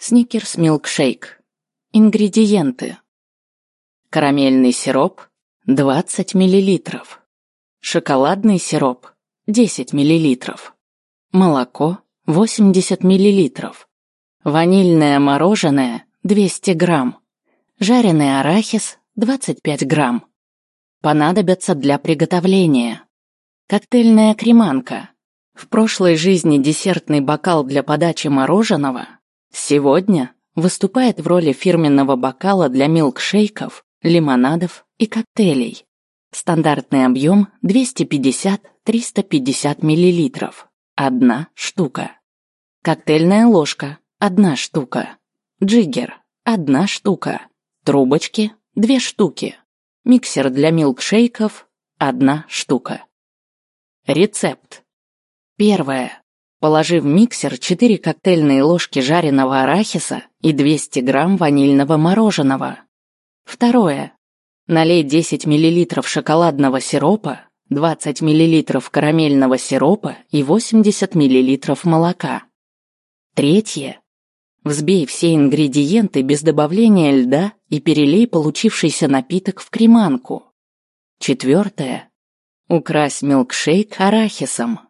Сникерс милкшейк. Ингредиенты. Карамельный сироп 20 мл. Шоколадный сироп 10 мл. Молоко 80 мл. Ванильное мороженое 200 грамм. Жареный арахис 25 грамм. Понадобятся для приготовления. Коктейльная креманка. В прошлой жизни десертный бокал для подачи мороженого Сегодня выступает в роли фирменного бокала для милкшейков, лимонадов и коктейлей. Стандартный объем 250-350 мл. Одна штука. Коктейльная ложка – одна штука. Джиггер – одна штука. Трубочки – две штуки. Миксер для милкшейков – одна штука. Рецепт. Первое. Положи в миксер 4 коктейльные ложки жареного арахиса и 200 грамм ванильного мороженого. Второе. Налей 10 мл шоколадного сиропа, 20 мл карамельного сиропа и 80 мл молока. Третье. Взбей все ингредиенты без добавления льда и перелей получившийся напиток в креманку. Четвертое. Укрась милкшейк арахисом,